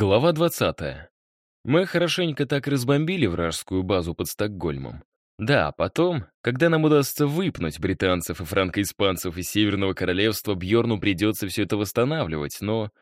Глава 20. Мы хорошенько так разбомбили вражескую базу под Стокгольмом. Да, потом, когда нам удастся выпнуть британцев и франко-испанцев из Северного Королевства, Бьорну придется все это восстанавливать, но...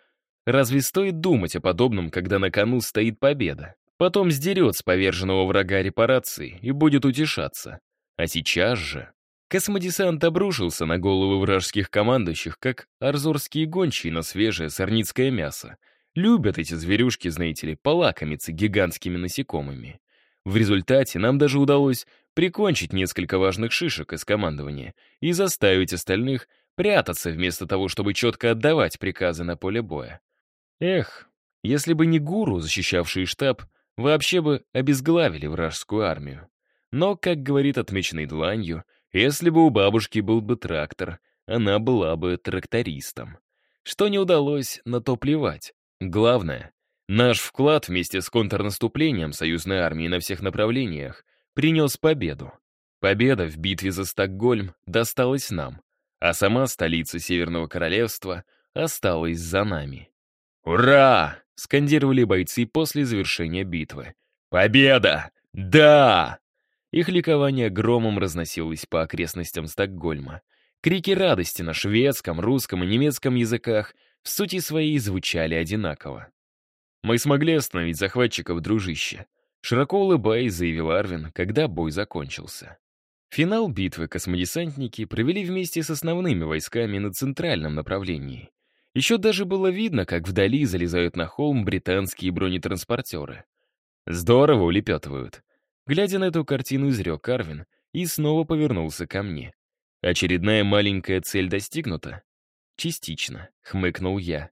Разве стоит думать о подобном, когда на кону стоит победа? Потом сдерет с поверженного врага репарации и будет утешаться. А сейчас же... Космодесант обрушился на головы вражеских командующих, как арзорские гончие на свежее сорницкое мясо — Любят эти зверюшки, знаете ли, полакомиться гигантскими насекомыми. В результате нам даже удалось прикончить несколько важных шишек из командования и заставить остальных прятаться вместо того, чтобы четко отдавать приказы на поле боя. Эх, если бы не гуру, защищавший штаб, вообще бы обезглавили вражескую армию. Но, как говорит отмеченный дланью, если бы у бабушки был бы трактор, она была бы трактористом. Что не удалось, на то плевать. Главное, наш вклад вместе с контрнаступлением союзной армии на всех направлениях принес победу. Победа в битве за Стокгольм досталась нам, а сама столица Северного Королевства осталась за нами. «Ура!» — скандировали бойцы после завершения битвы. «Победа! Да!» Их ликование громом разносилось по окрестностям Стокгольма. Крики радости на шведском, русском и немецком языках в сути своей звучали одинаково. «Мы смогли остановить захватчиков, дружище», широко улыбаясь, заявил Арвин, когда бой закончился. Финал битвы космодесантники провели вместе с основными войсками на центральном направлении. Еще даже было видно, как вдали залезают на холм британские бронетранспортеры. Здорово улепетывают. Глядя на эту картину, изрек Арвин и снова повернулся ко мне. Очередная маленькая цель достигнута? «Частично», — хмыкнул я.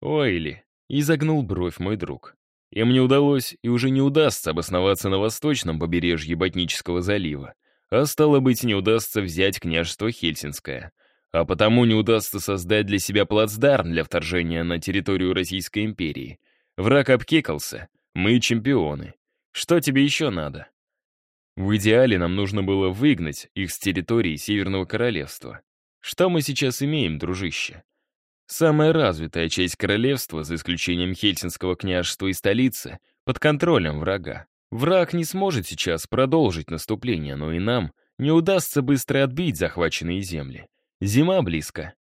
«Ойли», — изогнул бровь мой друг. «Им не удалось и уже не удастся обосноваться на восточном побережье Ботнического залива, а стало быть, не удастся взять княжество Хельсинское, а потому не удастся создать для себя плацдарм для вторжения на территорию Российской империи. Враг обкекался, мы чемпионы. Что тебе еще надо?» В идеале нам нужно было выгнать их с территории Северного Королевства. Что мы сейчас имеем, дружище? Самая развитая часть королевства, за исключением Хельсинского княжества и столицы, под контролем врага. Враг не сможет сейчас продолжить наступление, но и нам не удастся быстро отбить захваченные земли. Зима близко.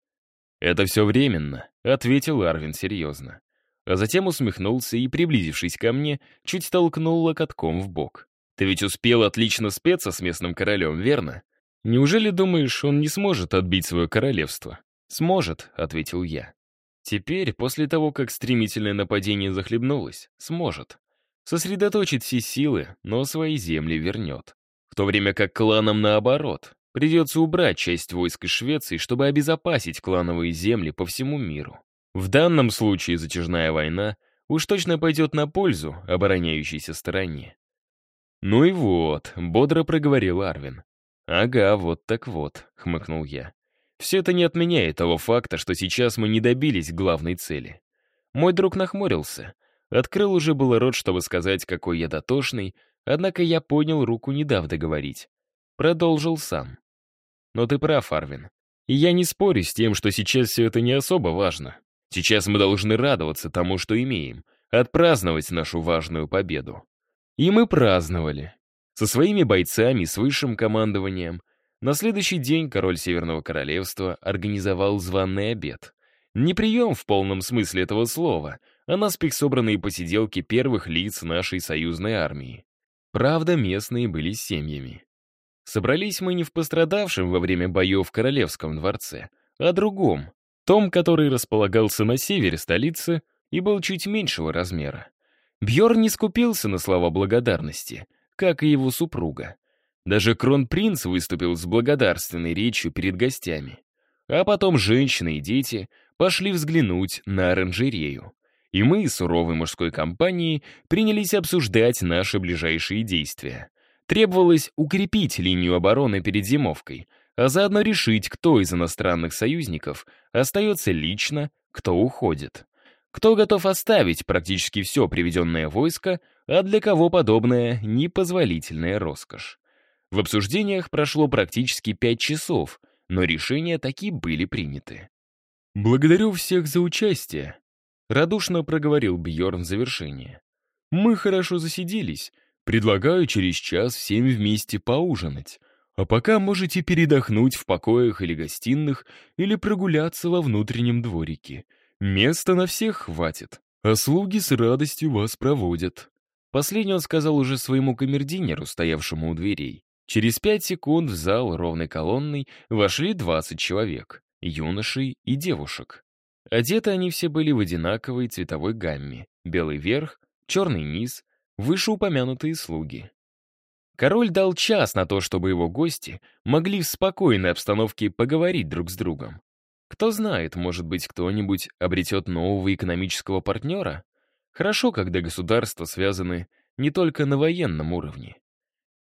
«Это все временно», — ответил Арвин серьезно. А затем усмехнулся и, приблизившись ко мне, чуть толкнул локотком в бок. «Ты ведь успел отлично спеться с местным королем, верно? Неужели думаешь, он не сможет отбить свое королевство? Сможет, ответил я. Теперь, после того, как стремительное нападение захлебнулось, сможет. Сосредоточит все силы, но свои земли вернет. В то время как кланам наоборот. Придется убрать часть войск из Швеции, чтобы обезопасить клановые земли по всему миру. В данном случае затяжная война уж точно пойдет на пользу обороняющейся стороне. «Ну и вот», — бодро проговорил Арвин. «Ага, вот так вот», — хмыкнул я. «Все это не отменяет того факта, что сейчас мы не добились главной цели». Мой друг нахмурился. Открыл уже было рот, чтобы сказать, какой я дотошный, однако я понял руку, не дав договорить. Продолжил сам. «Но ты прав, Арвин. И я не спорю с тем, что сейчас все это не особо важно. Сейчас мы должны радоваться тому, что имеем, отпраздновать нашу важную победу». И мы праздновали со своими бойцами с высшим командованием. На следующий день король Северного Королевства организовал званный обед. Не прием в полном смысле этого слова, а наспех собранные посиделки первых лиц нашей союзной армии. Правда, местные были семьями. Собрались мы не в пострадавшем во время боев в Королевском дворце, а другом, том, который располагался на севере столицы и был чуть меньшего размера. Бьор не скупился на слова благодарности — как и его супруга. Даже кронпринц выступил с благодарственной речью перед гостями. А потом женщины и дети пошли взглянуть на оранжерею. И мы, суровой мужской компанией, принялись обсуждать наши ближайшие действия. Требовалось укрепить линию обороны перед зимовкой, а заодно решить, кто из иностранных союзников остается лично, кто уходит. Кто готов оставить практически все приведенное войско, а для кого подобная непозволительная роскошь. В обсуждениях прошло практически пять часов, но решения такие были приняты. «Благодарю всех за участие», Радушно проговорил Бьорн в завершение. «Мы хорошо засиделись. Предлагаю через час всем вместе поужинать. А пока можете передохнуть в покоях или гостиных, или прогуляться во внутреннем дворике. Места на всех хватит, а слуги с радостью вас проводят». Последний он сказал уже своему камердинеру, стоявшему у дверей. Через пять секунд в зал ровной колонной вошли 20 человек, юношей и девушек. Одеты они все были в одинаковой цветовой гамме. Белый верх, черный низ, вышеупомянутые слуги. Король дал час на то, чтобы его гости могли в спокойной обстановке поговорить друг с другом. Кто знает, может быть, кто-нибудь обретет нового экономического партнера? Хорошо, когда государства связаны не только на военном уровне.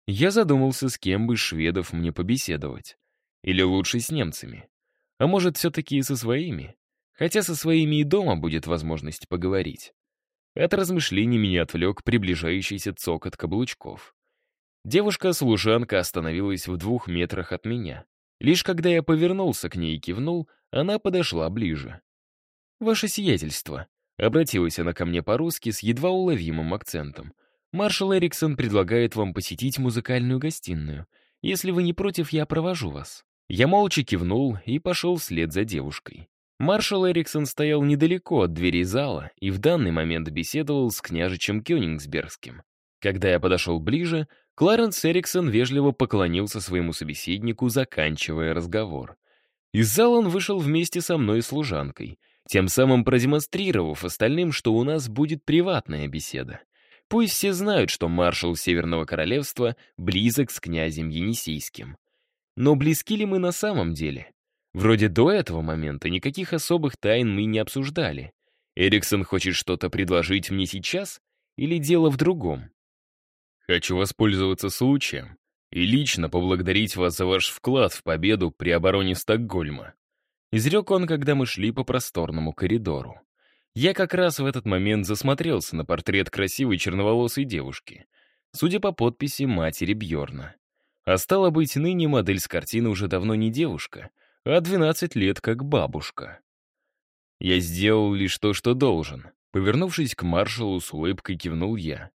Я задумался, с кем бы шведов мне побеседовать. Или лучше с немцами. А может, все-таки со своими. Хотя со своими и дома будет возможность поговорить. От размышлений меня отвлек приближающийся цокот каблучков. Девушка-служанка остановилась в двух метрах от меня. Лишь когда я повернулся к ней и кивнул, она подошла ближе. «Ваше сиятельство», — обратилась она ко мне по-русски с едва уловимым акцентом. «Маршал Эриксон предлагает вам посетить музыкальную гостиную. Если вы не против, я провожу вас». Я молча кивнул и пошел вслед за девушкой. Маршал Эриксон стоял недалеко от дверей зала и в данный момент беседовал с княжичем Кёнигсбергским. Когда я подошел ближе, Кларенс Эриксон вежливо поклонился своему собеседнику, заканчивая разговор. Из зала он вышел вместе со мной и служанкой, тем самым продемонстрировав остальным, что у нас будет приватная беседа. Пусть все знают, что маршал Северного Королевства близок с князем Енисейским. Но близки ли мы на самом деле? Вроде до этого момента никаких особых тайн мы не обсуждали. Эриксон хочет что-то предложить мне сейчас или дело в другом? Хочу воспользоваться случаем и лично поблагодарить вас за ваш вклад в победу при обороне Стокгольма. Изрек он, когда мы шли по просторному коридору. Я как раз в этот момент засмотрелся на портрет красивой черноволосой девушки, судя по подписи матери Бьорна. А стало быть, ныне модель с картины уже давно не девушка, а 12 лет как бабушка. Я сделал лишь то, что должен. Повернувшись к маршалу, с улыбкой кивнул я.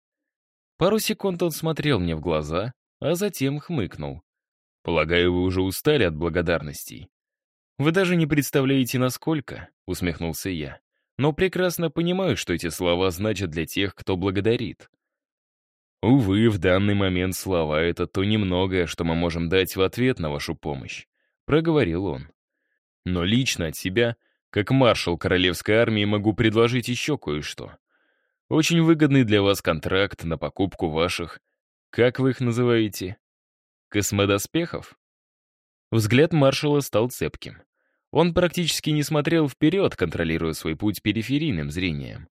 Пару секунд он смотрел мне в глаза, а затем хмыкнул. «Полагаю, вы уже устали от благодарностей». «Вы даже не представляете, насколько», — усмехнулся я. «Но прекрасно понимаю, что эти слова значат для тех, кто благодарит». «Увы, в данный момент слова — это то немногое, что мы можем дать в ответ на вашу помощь», — проговорил он. «Но лично от себя, как маршал Королевской армии, могу предложить еще кое-что. Очень выгодный для вас контракт на покупку ваших, как вы их называете, космодоспехов? Взгляд маршала стал цепким. Он практически не смотрел вперед, контролируя свой путь периферийным зрением.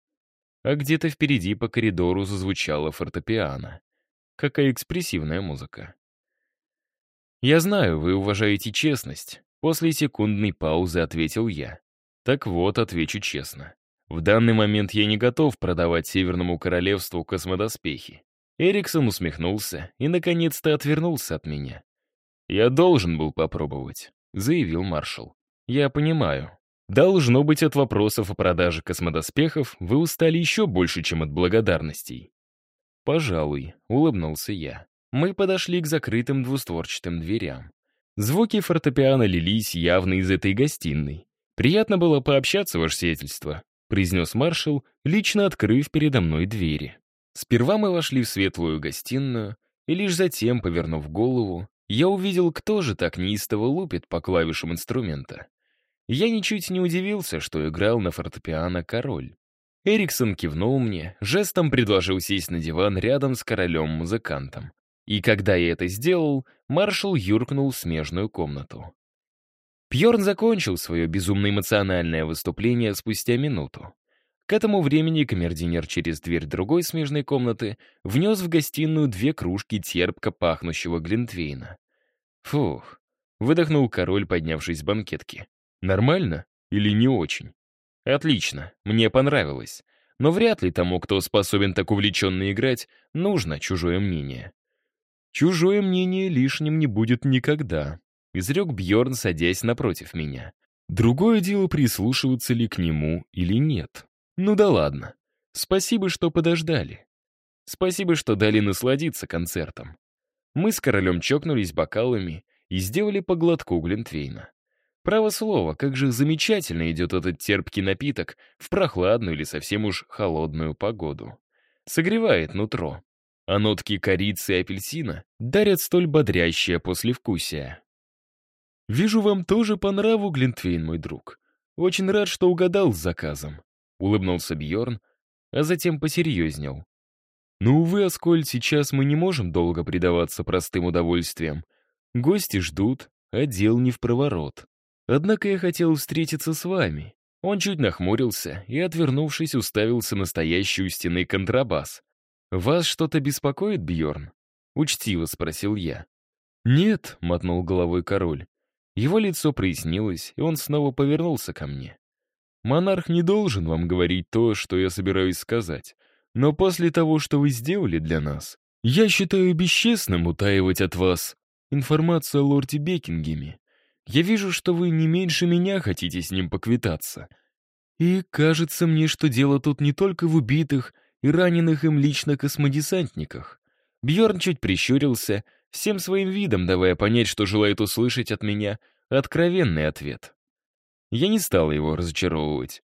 А где-то впереди по коридору зазвучала фортепиано. Какая экспрессивная музыка. «Я знаю, вы уважаете честность», — после секундной паузы ответил я. «Так вот, отвечу честно. В данный момент я не готов продавать Северному Королевству космодоспехи. Эриксон усмехнулся и, наконец-то, отвернулся от меня. «Я должен был попробовать», — заявил маршал. «Я понимаю. Должно быть, от вопросов о продаже космодоспехов вы устали еще больше, чем от благодарностей». «Пожалуй», — улыбнулся я. Мы подошли к закрытым двустворчатым дверям. Звуки фортепиано лились явно из этой гостиной. Приятно было пообщаться, ваше сиятельство произнес маршал, лично открыв передо мной двери. Сперва мы вошли в светлую гостиную, и лишь затем, повернув голову, я увидел, кто же так неистово лупит по клавишам инструмента. Я ничуть не удивился, что играл на фортепиано король. Эриксон кивнул мне, жестом предложил сесть на диван рядом с королем-музыкантом. И когда я это сделал, маршал юркнул в смежную комнату. Пьорн закончил свое безумно эмоциональное выступление спустя минуту. К этому времени камердинер через дверь другой смежной комнаты внес в гостиную две кружки терпко пахнущего глинтвейна. Фух, выдохнул король, поднявшись с банкетки. Нормально или не очень? Отлично, мне понравилось. Но вряд ли тому, кто способен так увлеченно играть, нужно чужое мнение. Чужое мнение лишним не будет никогда. — изрек Бьорн, садясь напротив меня. Другое дело, прислушиваться ли к нему или нет. Ну да ладно. Спасибо, что подождали. Спасибо, что дали насладиться концертом. Мы с королем чокнулись бокалами и сделали по глотку Глинтвейна. Право слово, как же замечательно идет этот терпкий напиток в прохладную или совсем уж холодную погоду. Согревает нутро, а нотки корицы и апельсина дарят столь бодрящее послевкусие. «Вижу, вам тоже по нраву, Глинтвейн, мой друг. Очень рад, что угадал с заказом», — улыбнулся Бьорн, а затем посерьезнел. «Но, «Ну, увы, Аскольд, сейчас мы не можем долго предаваться простым удовольствиям. Гости ждут, а дел не в проворот. Однако я хотел встретиться с вами». Он чуть нахмурился и, отвернувшись, уставился на стоящий у стены контрабас. «Вас что-то беспокоит, Бьорн? Учтиво спросил я. «Нет», — мотнул головой король. Его лицо прояснилось, и он снова повернулся ко мне. «Монарх не должен вам говорить то, что я собираюсь сказать. Но после того, что вы сделали для нас, я считаю бесчестным утаивать от вас информацию о лорде Бекингеме. Я вижу, что вы не меньше меня хотите с ним поквитаться. И кажется мне, что дело тут не только в убитых и раненых им лично космодесантниках. Бьорн чуть прищурился, всем своим видом давая понять, что желает услышать от меня откровенный ответ. Я не стал его разочаровывать.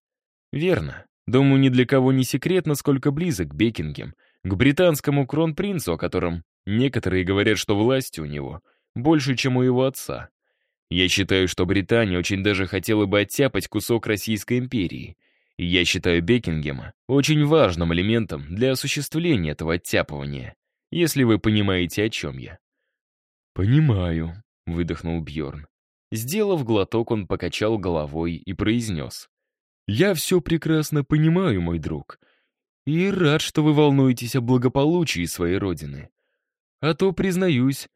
Верно. Думаю, ни для кого не секрет, насколько близок Бекингем к британскому кронпринцу, о котором некоторые говорят, что власть у него больше, чем у его отца. Я считаю, что Британия очень даже хотела бы оттяпать кусок Российской империи. И я считаю Бекингема очень важным элементом для осуществления этого оттяпывания, если вы понимаете, о чем я. «Понимаю», — выдохнул Бьорн. Сделав глоток, он покачал головой и произнес. «Я все прекрасно понимаю, мой друг, и рад, что вы волнуетесь о благополучии своей родины. А то, признаюсь,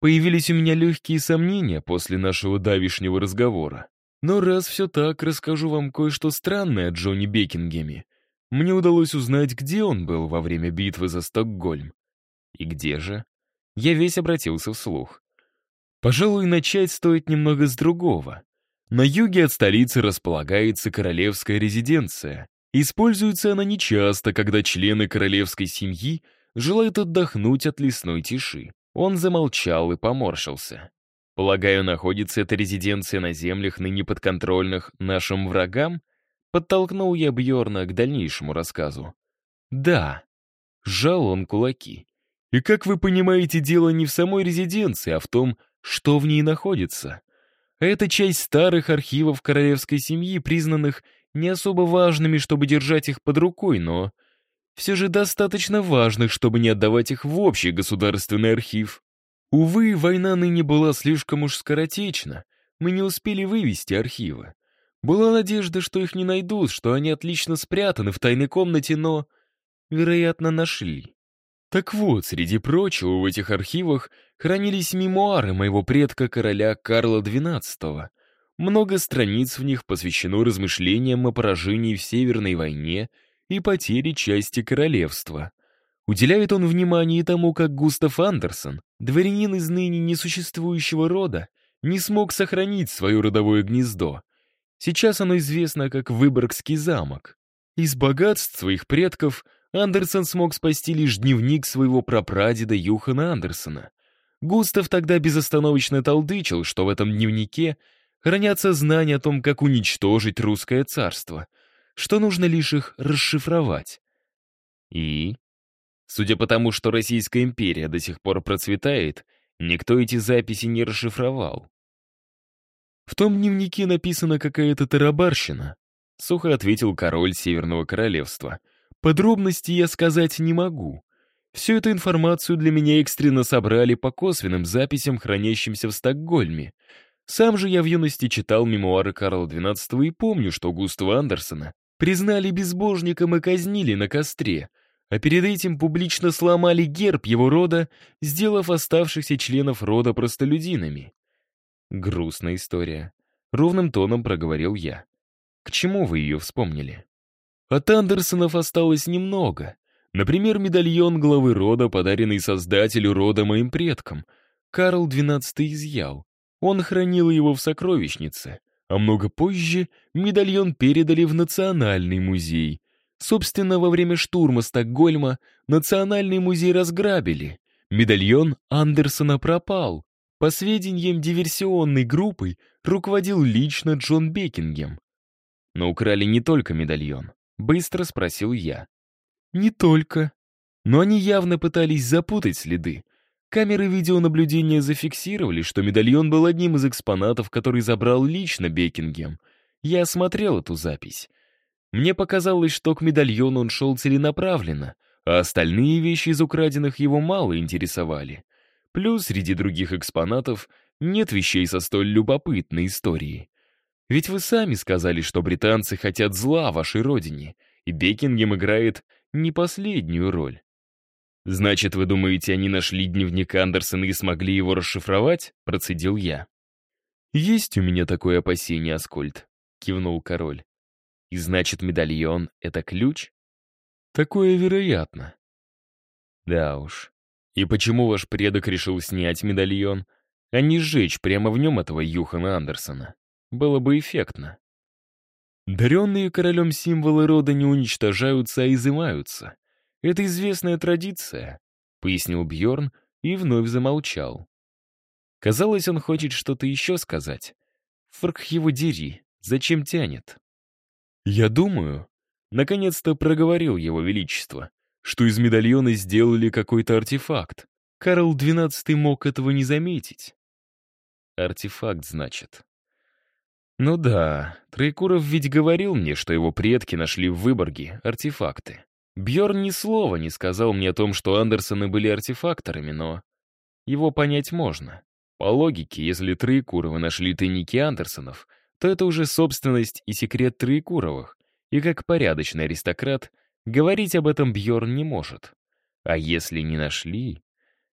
Появились у меня легкие сомнения после нашего давишнего разговора. Но раз все так, расскажу вам кое-что странное о Джонни Бекингеме. Мне удалось узнать, где он был во время битвы за Стокгольм. И где же? Я весь обратился вслух. Пожалуй, начать стоит немного с другого. На юге от столицы располагается королевская резиденция. Используется она нечасто, когда члены королевской семьи желают отдохнуть от лесной тиши. Он замолчал и поморщился. Полагаю, находится эта резиденция на землях, ныне подконтрольных нашим врагам? Подтолкнул я Бьорна к дальнейшему рассказу. Да. Сжал он кулаки. И как вы понимаете, дело не в самой резиденции, а в том, что в ней находится. Это часть старых архивов королевской семьи, признанных не особо важными, чтобы держать их под рукой, но все же достаточно важных, чтобы не отдавать их в общий государственный архив. Увы, война ныне была слишком уж скоротечна, мы не успели вывести архивы. Была надежда, что их не найдут, что они отлично спрятаны в тайной комнате, но, вероятно, нашли. Так вот, среди прочего, в этих архивах хранились мемуары моего предка короля Карла XII. Много страниц в них посвящено размышлениям о поражении в Северной войне и потери части королевства. Уделяет он внимание тому, как Густав Андерсон, дворянин из ныне несуществующего рода, не смог сохранить свое родовое гнездо. Сейчас оно известно как Выборгский замок. Из богатств своих предков Андерсон смог спасти лишь дневник своего прапрадеда Юхана Андерсона. Густав тогда безостановочно толдычил, что в этом дневнике хранятся знания о том, как уничтожить русское царство — что нужно лишь их расшифровать. И, судя по тому, что Российская империя до сих пор процветает, никто эти записи не расшифровал. В том дневнике написана какая-то тарабарщина, сухо ответил король Северного Королевства. Подробности я сказать не могу. Всю эту информацию для меня экстренно собрали по косвенным записям, хранящимся в Стокгольме. Сам же я в юности читал мемуары Карла XII и помню, что Густава Андерсона признали безбожником и казнили на костре, а перед этим публично сломали герб его рода, сделав оставшихся членов рода простолюдинами. Грустная история. Ровным тоном проговорил я. К чему вы ее вспомнили? От Андерсонов осталось немного. Например, медальон главы рода, подаренный создателю рода моим предкам. Карл XII изъял. Он хранил его в сокровищнице а много позже медальон передали в Национальный музей. Собственно, во время штурма Стокгольма Национальный музей разграбили. Медальон Андерсона пропал. По сведениям диверсионной группой руководил лично Джон Бекингем. Но украли не только медальон. Быстро спросил я. Не только. Но они явно пытались запутать следы. Камеры видеонаблюдения зафиксировали, что медальон был одним из экспонатов, который забрал лично Бекингем. Я осмотрел эту запись. Мне показалось, что к медальону он шел целенаправленно, а остальные вещи из украденных его мало интересовали. Плюс среди других экспонатов нет вещей со столь любопытной историей. Ведь вы сами сказали, что британцы хотят зла вашей родине, и Бекингем играет не последнюю роль. «Значит, вы думаете, они нашли дневник Андерсона и смогли его расшифровать?» — процедил я. «Есть у меня такое опасение, Аскольд», — кивнул король. «И значит, медальон — это ключ?» «Такое вероятно». «Да уж. И почему ваш предок решил снять медальон, а не сжечь прямо в нем этого Юхана Андерсона? Было бы эффектно». Даренные королем символы рода не уничтожаются, а изымаются. Это известная традиция, пояснил Бьорн и вновь замолчал. Казалось, он хочет что-то еще сказать. Фрк его дери, зачем тянет? Я думаю, наконец-то проговорил его величество, что из медальона сделали какой-то артефакт. Карл XII мог этого не заметить. Артефакт, значит. Ну да, Троекуров ведь говорил мне, что его предки нашли в Выборге артефакты. Бьорн ни слова не сказал мне о том, что Андерсоны были артефакторами, но его понять можно. По логике, если Троекуровы нашли тайники Андерсонов, то это уже собственность и секрет Троекуровых, и как порядочный аристократ говорить об этом Бьорн не может. А если не нашли?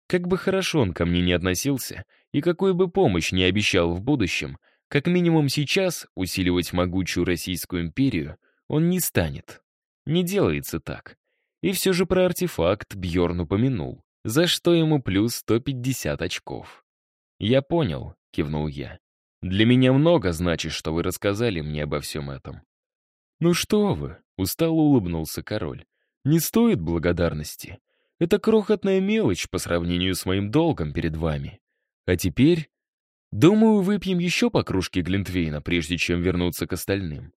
Как бы хорошо он ко мне не относился, и какую бы помощь не обещал в будущем — как минимум сейчас усиливать могучую Российскую империю он не станет. Не делается так. И все же про артефакт Бьорн упомянул, за что ему плюс 150 очков. «Я понял», — кивнул я. «Для меня много значит, что вы рассказали мне обо всем этом». «Ну что вы», — устало улыбнулся король. «Не стоит благодарности. Это крохотная мелочь по сравнению с моим долгом перед вами. А теперь Думаю, выпьем еще по кружке Глинтвейна, прежде чем вернуться к остальным.